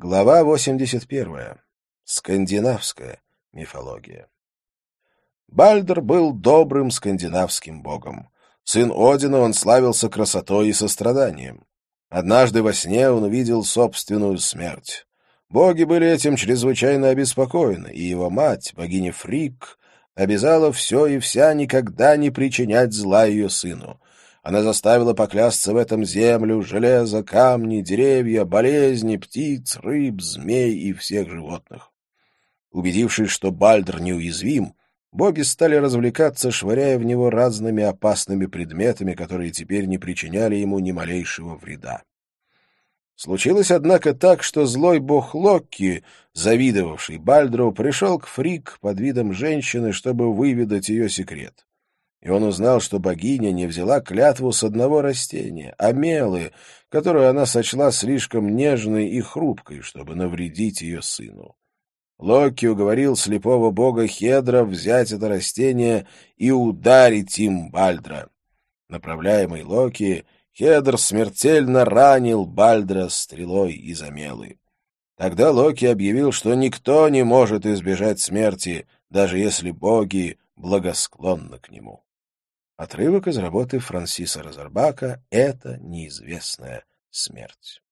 Глава 81. Скандинавская мифология. Бальдер был добрым скандинавским богом. Сын Одина, он славился красотой и состраданием. Однажды во сне он увидел собственную смерть. Боги были этим чрезвычайно обеспокоены, и его мать, богиня Фрик, обязала все и вся никогда не причинять зла ее сыну. Она заставила поклясться в этом землю, железо, камни, деревья, болезни, птиц, рыб, змей и всех животных. Убедившись, что Бальдр неуязвим, боги стали развлекаться, швыряя в него разными опасными предметами, которые теперь не причиняли ему ни малейшего вреда. Случилось, однако, так, что злой бог Локки, завидовавший Бальдру, пришел к Фрик под видом женщины, чтобы выведать ее секрет и он узнал, что богиня не взяла клятву с одного растения, а мелы, которую она сочла слишком нежной и хрупкой, чтобы навредить ее сыну. Локи уговорил слепого бога Хедра взять это растение и ударить им Бальдра. Направляемый Локи, Хедр смертельно ранил Бальдра стрелой из Амелы. Тогда Локи объявил, что никто не может избежать смерти, даже если боги благосклонны к нему. Отрывок из работы Франсиса Розарбака «Это неизвестная смерть».